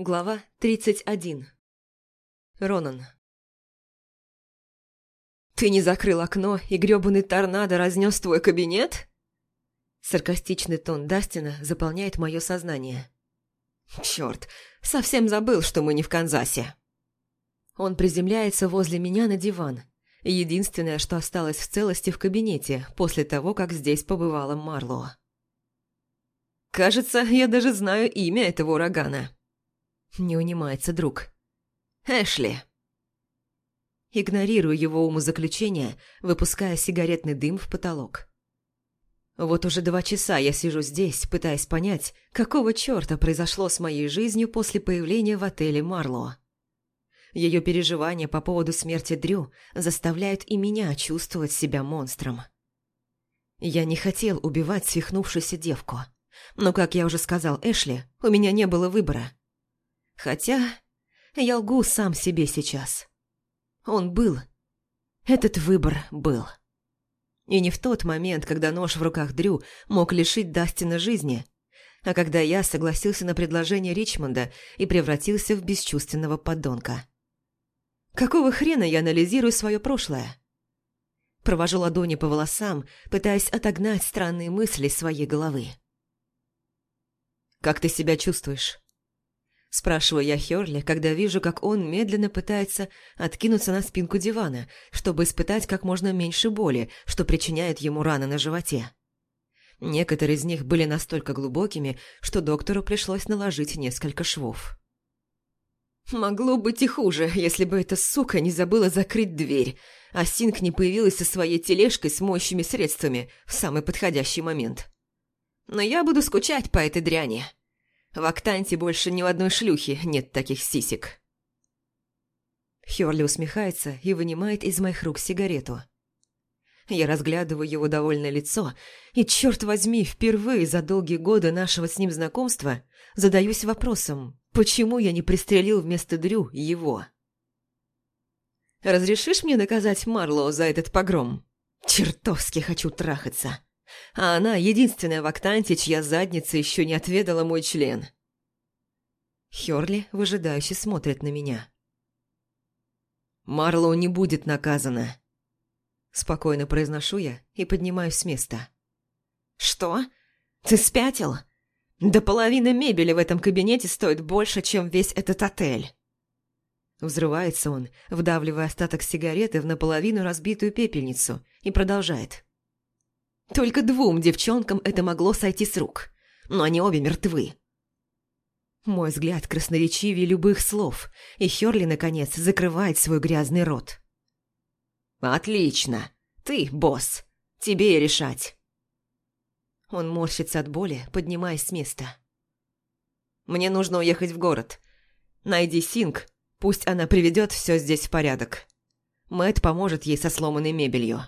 Глава 31. Ронан. «Ты не закрыл окно, и грёбаный торнадо разнес твой кабинет?» Саркастичный тон Дастина заполняет мое сознание. «Чёрт, совсем забыл, что мы не в Канзасе». Он приземляется возле меня на диван. Единственное, что осталось в целости в кабинете после того, как здесь побывала Марло. «Кажется, я даже знаю имя этого урагана». Не унимается друг. «Эшли!» Игнорирую его умозаключение, выпуская сигаретный дым в потолок. Вот уже два часа я сижу здесь, пытаясь понять, какого черта произошло с моей жизнью после появления в отеле Марло. Ее переживания по поводу смерти Дрю заставляют и меня чувствовать себя монстром. Я не хотел убивать свихнувшуюся девку. Но, как я уже сказал Эшли, у меня не было выбора. Хотя я лгу сам себе сейчас. Он был. Этот выбор был. И не в тот момент, когда нож в руках Дрю мог лишить Дастина жизни, а когда я согласился на предложение Ричмонда и превратился в бесчувственного подонка. Какого хрена я анализирую свое прошлое? Провожу ладони по волосам, пытаясь отогнать странные мысли своей головы. «Как ты себя чувствуешь?» Спрашиваю я Хёрли, когда вижу, как он медленно пытается откинуться на спинку дивана, чтобы испытать как можно меньше боли, что причиняет ему раны на животе. Некоторые из них были настолько глубокими, что доктору пришлось наложить несколько швов. Могло быть и хуже, если бы эта сука не забыла закрыть дверь, а Синк не появилась со своей тележкой с моющими средствами в самый подходящий момент. Но я буду скучать по этой дряни. В Актанте больше ни в одной шлюхи нет таких сисек. Хёрли усмехается и вынимает из моих рук сигарету. Я разглядываю его довольное лицо, и, черт возьми, впервые за долгие годы нашего с ним знакомства задаюсь вопросом, почему я не пристрелил вместо Дрю его. «Разрешишь мне наказать Марлоу за этот погром? Чертовски хочу трахаться!» А она единственная в Актанте, чья задница еще не отведала мой член. Хёрли выжидающе смотрит на меня. «Марлоу не будет наказана», – спокойно произношу я и поднимаюсь с места. «Что? Ты спятил? Да половина мебели в этом кабинете стоит больше, чем весь этот отель». Взрывается он, вдавливая остаток сигареты в наполовину разбитую пепельницу, и продолжает. Только двум девчонкам это могло сойти с рук, но они обе мертвы. Мой взгляд красноречивее любых слов, и Хёрли, наконец, закрывает свой грязный рот. «Отлично! Ты, босс! Тебе и решать!» Он морщится от боли, поднимаясь с места. «Мне нужно уехать в город. Найди Синг, пусть она приведет все здесь в порядок. Мэт поможет ей со сломанной мебелью».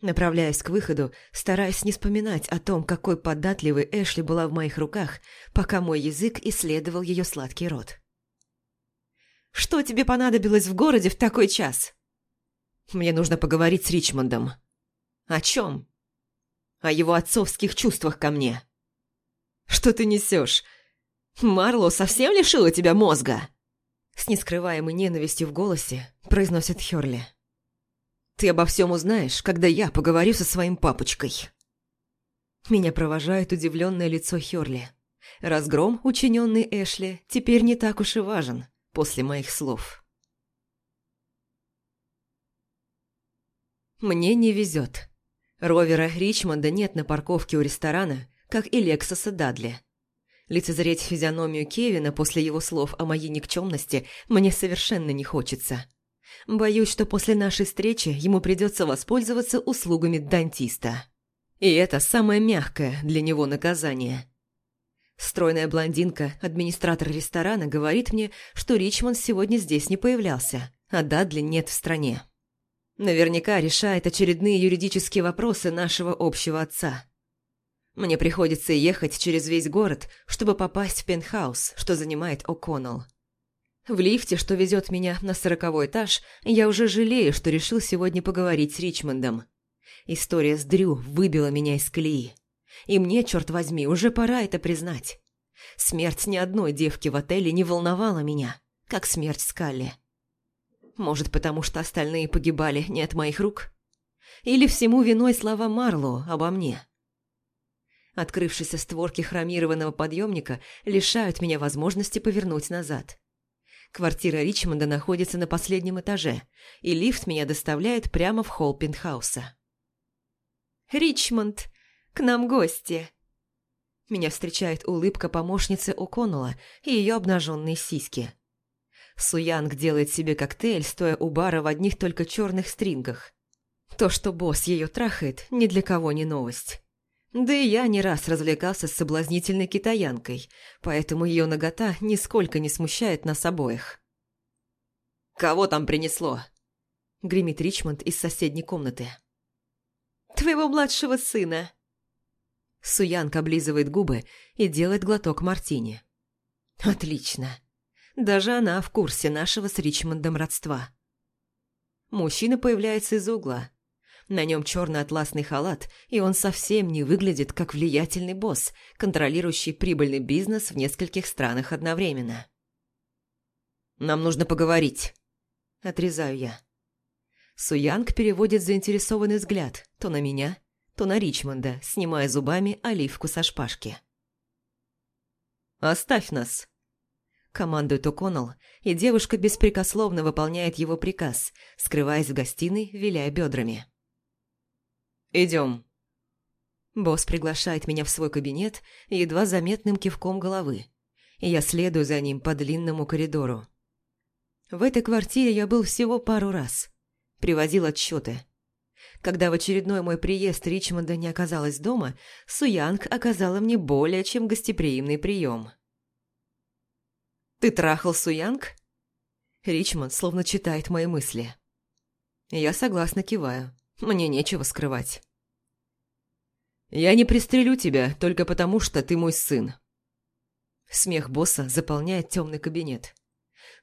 Направляясь к выходу, стараясь не вспоминать о том, какой податливой Эшли была в моих руках, пока мой язык исследовал ее сладкий рот. «Что тебе понадобилось в городе в такой час?» «Мне нужно поговорить с Ричмондом». «О чем?» «О его отцовских чувствах ко мне». «Что ты несешь? Марло совсем лишила тебя мозга?» С нескрываемой ненавистью в голосе произносит Хёрли. Ты обо всем узнаешь, когда я поговорю со своим папочкой». Меня провожает удивленное лицо Хёрли. Разгром, учиненный Эшли, теперь не так уж и важен после моих слов. Мне не везет. Ровера Ричмонда нет на парковке у ресторана, как и Лексоса Дадли. Лицезреть физиономию Кевина после его слов о моей никчемности мне совершенно не хочется. Боюсь, что после нашей встречи ему придется воспользоваться услугами дантиста. И это самое мягкое для него наказание. Стройная блондинка, администратор ресторана, говорит мне, что Ричмонд сегодня здесь не появлялся, а Дадли нет в стране. Наверняка решает очередные юридические вопросы нашего общего отца. Мне приходится ехать через весь город, чтобы попасть в пентхаус, что занимает О'Коннелл. В лифте, что везет меня на сороковой этаж, я уже жалею, что решил сегодня поговорить с Ричмондом. История с Дрю выбила меня из колеи. И мне, черт возьми, уже пора это признать. Смерть ни одной девки в отеле не волновала меня, как смерть Скалли. Может, потому что остальные погибали не от моих рук? Или всему виной слова Марлоу обо мне? Открывшиеся створки хромированного подъемника лишают меня возможности повернуть назад. Квартира Ричмонда находится на последнем этаже, и лифт меня доставляет прямо в холл пентхауса. «Ричмонд, к нам гости!» Меня встречает улыбка помощницы О'Коннелла и ее обнаженные сиськи. Суянг делает себе коктейль, стоя у бара в одних только черных стрингах. То, что босс ее трахает, ни для кого не новость. Да и я не раз развлекался с соблазнительной китаянкой, поэтому ее нагота нисколько не смущает нас обоих. «Кого там принесло?» – гремит Ричмонд из соседней комнаты. «Твоего младшего сына». Суянг облизывает губы и делает глоток мартини. «Отлично. Даже она в курсе нашего с Ричмондом родства». Мужчина появляется из угла. На нем черный атласный халат, и он совсем не выглядит как влиятельный босс, контролирующий прибыльный бизнес в нескольких странах одновременно. «Нам нужно поговорить», – отрезаю я. Суянг переводит заинтересованный взгляд то на меня, то на Ричмонда, снимая зубами оливку со шпажки. «Оставь нас», – командует О'Коннелл, и девушка беспрекословно выполняет его приказ, скрываясь в гостиной, виляя бедрами. «Идем». Босс приглашает меня в свой кабинет едва заметным кивком головы, и я следую за ним по длинному коридору. В этой квартире я был всего пару раз. Приводил отчеты. Когда в очередной мой приезд Ричмонда не оказалось дома, Суянг оказала мне более чем гостеприимный прием. «Ты трахал Суянг?» Ричмонд словно читает мои мысли. Я согласно киваю. Мне нечего скрывать. «Я не пристрелю тебя только потому, что ты мой сын». Смех босса заполняет темный кабинет.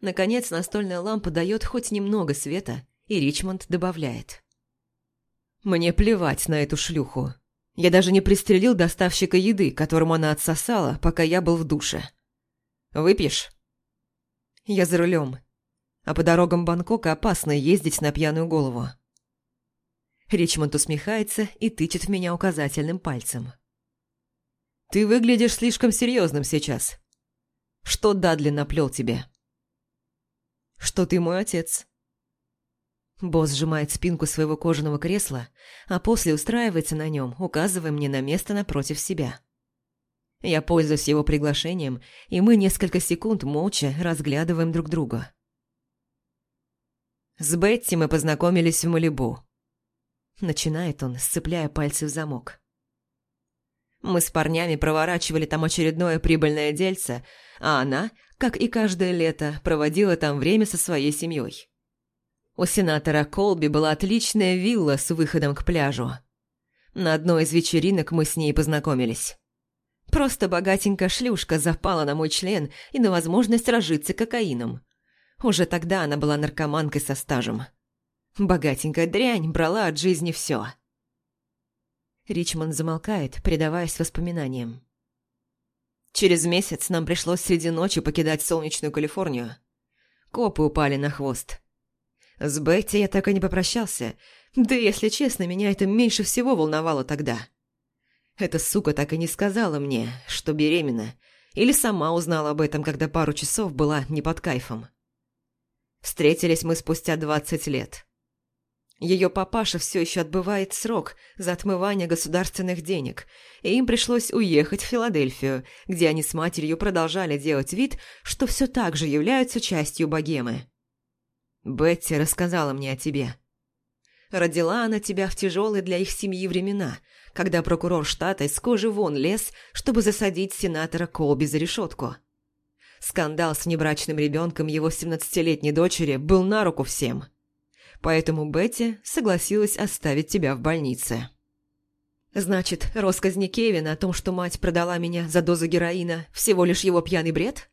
Наконец настольная лампа дает хоть немного света, и Ричмонд добавляет. «Мне плевать на эту шлюху. Я даже не пристрелил доставщика еды, которому она отсосала, пока я был в душе. Выпьешь?» «Я за рулем. А по дорогам Бангкока опасно ездить на пьяную голову». Ричмонд усмехается и тычет в меня указательным пальцем. «Ты выглядишь слишком серьезным сейчас. Что Дадли наплел тебе?» «Что ты мой отец». Босс сжимает спинку своего кожаного кресла, а после устраивается на нем, указывая мне на место напротив себя. Я пользуюсь его приглашением, и мы несколько секунд молча разглядываем друг друга. С Бетти мы познакомились в Малибу. Начинает он, сцепляя пальцы в замок. Мы с парнями проворачивали там очередное прибыльное дельце, а она, как и каждое лето, проводила там время со своей семьей. У сенатора Колби была отличная вилла с выходом к пляжу. На одной из вечеринок мы с ней познакомились. Просто богатенькая шлюшка запала на мой член и на возможность разжиться кокаином. Уже тогда она была наркоманкой со стажем. Богатенькая дрянь брала от жизни все. Ричмонд замолкает, предаваясь воспоминаниям. Через месяц нам пришлось среди ночи покидать солнечную Калифорнию. Копы упали на хвост. С Бетти я так и не попрощался, да, если честно, меня это меньше всего волновало тогда. Эта сука так и не сказала мне, что беременна, или сама узнала об этом, когда пару часов была не под кайфом. Встретились мы спустя двадцать лет. Ее папаша все еще отбывает срок за отмывание государственных денег, и им пришлось уехать в Филадельфию, где они с матерью продолжали делать вид, что все так же являются частью богемы. «Бетти рассказала мне о тебе. Родила она тебя в тяжелые для их семьи времена, когда прокурор штата из кожи вон лез, чтобы засадить сенатора Колби за решетку. Скандал с внебрачным ребенком его 17-летней дочери был на руку всем» поэтому Бетти согласилась оставить тебя в больнице. Значит, россказни Кевина о том, что мать продала меня за дозу героина, всего лишь его пьяный бред?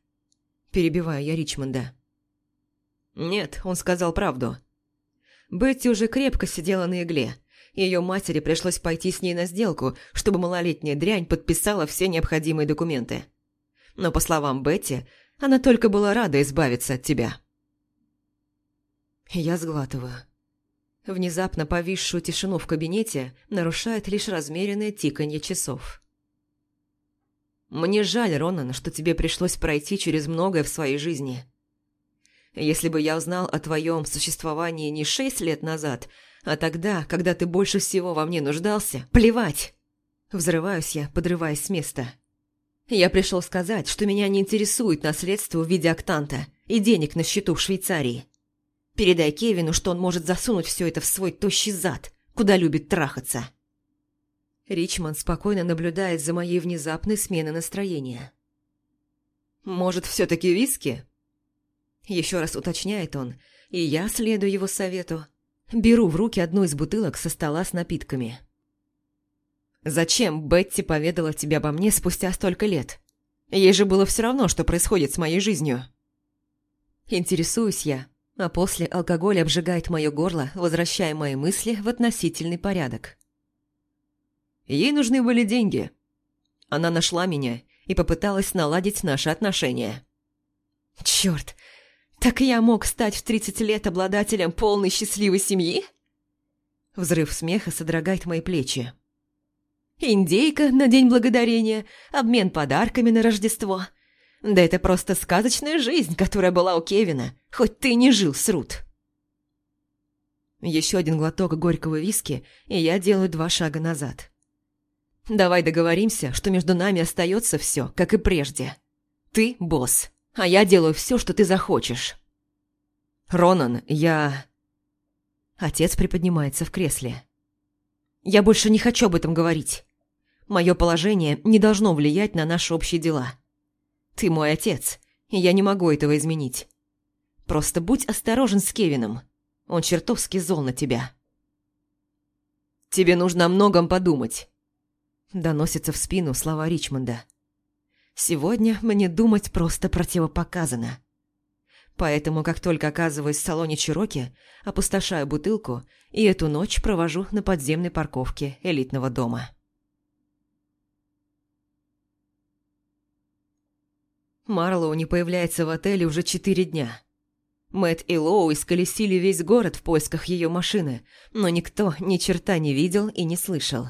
Перебиваю я Ричмонда. Нет, он сказал правду. Бетти уже крепко сидела на игле. Ее матери пришлось пойти с ней на сделку, чтобы малолетняя дрянь подписала все необходимые документы. но, по словам Бетти, она только была рада избавиться от тебя. Я сглатываю. Внезапно повисшую тишину в кабинете нарушает лишь размеренное тиканье часов. «Мне жаль, Ронан, что тебе пришлось пройти через многое в своей жизни. Если бы я узнал о твоем существовании не шесть лет назад, а тогда, когда ты больше всего во мне нуждался, плевать!» Взрываюсь я, подрываясь с места. Я пришел сказать, что меня не интересует наследство в виде октанта и денег на счету в Швейцарии. Передай Кевину, что он может засунуть все это в свой тощий зад, куда любит трахаться. Ричмонд спокойно наблюдает за моей внезапной сменой настроения. «Может, все-таки виски?» Еще раз уточняет он, и я, следую его совету, беру в руки одну из бутылок со стола с напитками. «Зачем Бетти поведала тебе обо мне спустя столько лет? Ей же было все равно, что происходит с моей жизнью». Интересуюсь я, а после алкоголь обжигает мое горло, возвращая мои мысли в относительный порядок. Ей нужны были деньги. Она нашла меня и попыталась наладить наши отношения. Черт, так я мог стать в 30 лет обладателем полной счастливой семьи? Взрыв смеха содрогает мои плечи. Индейка на День Благодарения, обмен подарками на Рождество – да это просто сказочная жизнь, которая была у Кевина, хоть ты не жил с Рут. Еще один глоток горького виски, и я делаю два шага назад. Давай договоримся, что между нами остается все, как и прежде. Ты – босс, а я делаю все, что ты захочешь. Ронан, я... Отец приподнимается в кресле. Я больше не хочу об этом говорить. Мое положение не должно влиять на наши общие дела. Ты мой отец, и я не могу этого изменить. Просто будь осторожен с Кевином. Он чертовски зол на тебя. Тебе нужно о многом подумать. Доносится в спину слова Ричмонда. Сегодня мне думать просто противопоказано. Поэтому, как только оказываюсь в салоне Чироки, опустошаю бутылку и эту ночь провожу на подземной парковке элитного дома. Марлоу не появляется в отеле уже четыре дня. Мэт и Лоу исколесили весь город в поисках ее машины, но никто ни черта не видел и не слышал.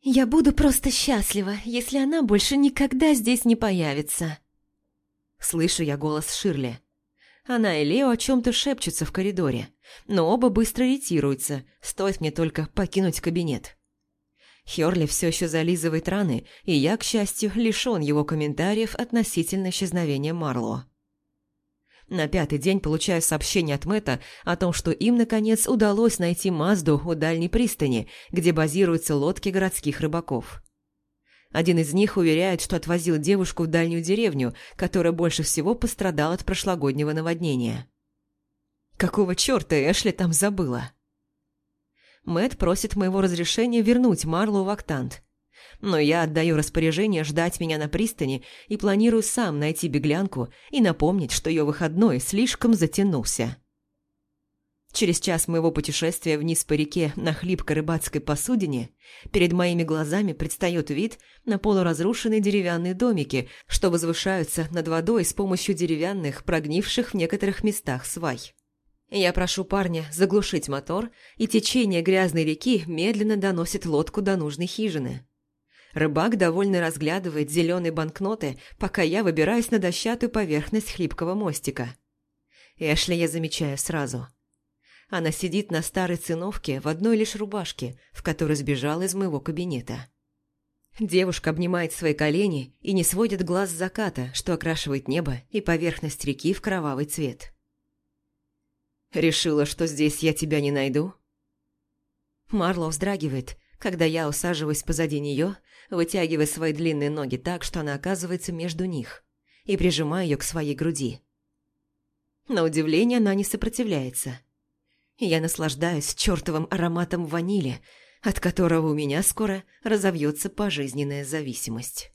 «Я буду просто счастлива, если она больше никогда здесь не появится». Слышу я голос Ширли. Она и Лео о чем-то шепчутся в коридоре, но оба быстро ретируются, стоит мне только покинуть кабинет. Хёрли все еще зализывает раны, и я, к счастью, лишён его комментариев относительно исчезновения Марло. На пятый день получаю сообщение от Мэтта о том, что им, наконец, удалось найти Мазду у дальней пристани, где базируются лодки городских рыбаков. Один из них уверяет, что отвозил девушку в дальнюю деревню, которая больше всего пострадала от прошлогоднего наводнения. Какого чёрта Эшли там забыла? Мэт просит моего разрешения вернуть Марлу в Актант. Но я отдаю распоряжение ждать меня на пристани и планирую сам найти беглянку и напомнить, что ее выходной слишком затянулся. Через час моего путешествия вниз по реке на хлипкой рыбацкой посудине перед моими глазами предстает вид на полуразрушенные деревянные домики, что возвышаются над водой с помощью деревянных, прогнивших в некоторых местах свай. Я прошу парня заглушить мотор, и течение грязной реки медленно доносит лодку до нужной хижины. Рыбак довольно разглядывает зеленые банкноты, пока я выбираюсь на дощатую поверхность хлипкого мостика. Эшли я замечаю сразу. Она сидит на старой циновке в одной лишь рубашке, в которой сбежала из моего кабинета. Девушка обнимает свои колени и не сводит глаз с заката, что окрашивает небо и поверхность реки в кровавый цвет. Решила, что здесь я тебя не найду?» Марло вздрагивает, когда я усаживаюсь позади нее, вытягивая свои длинные ноги так, что она оказывается между них, и прижимаю ее к своей груди. На удивление она не сопротивляется. Я наслаждаюсь чертовым ароматом ванили, от которого у меня скоро разовьется пожизненная зависимость.